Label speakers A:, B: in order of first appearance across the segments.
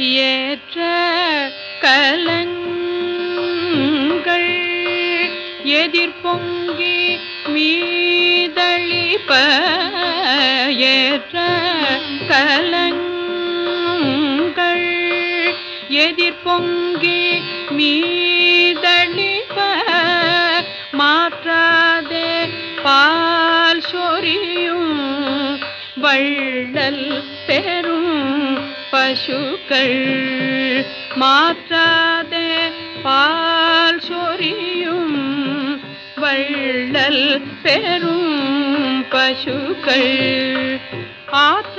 A: ஏற்ற கலங்கள் எதிர்பொங்கி மீதளிப்ப ஏற்ற கலங்கள் எதிர்பொங்கி மீதளிப்ப மாற்றாதே பால் சொரியும் வள்ளல் பெரும் பசுக்கள் மாற்றாதே பால் சொரியும் வள்ளல் பெரும் பசுக்கள். ஆற்ற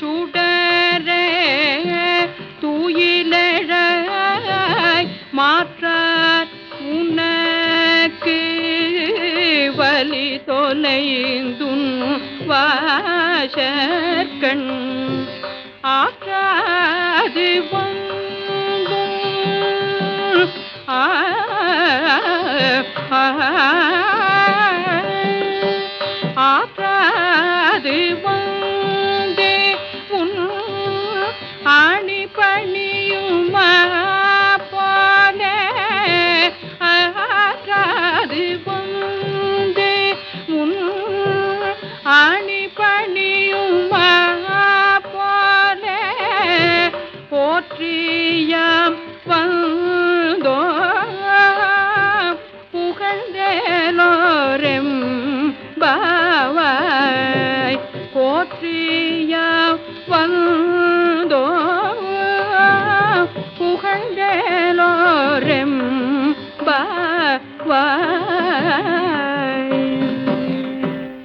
A: சுடரே தூயிலழாய் மாற்றார் உனக்கு வலி தொலைந்துன் வாசற்கண். ஆற்றாது வந்தும் ஆ 完了。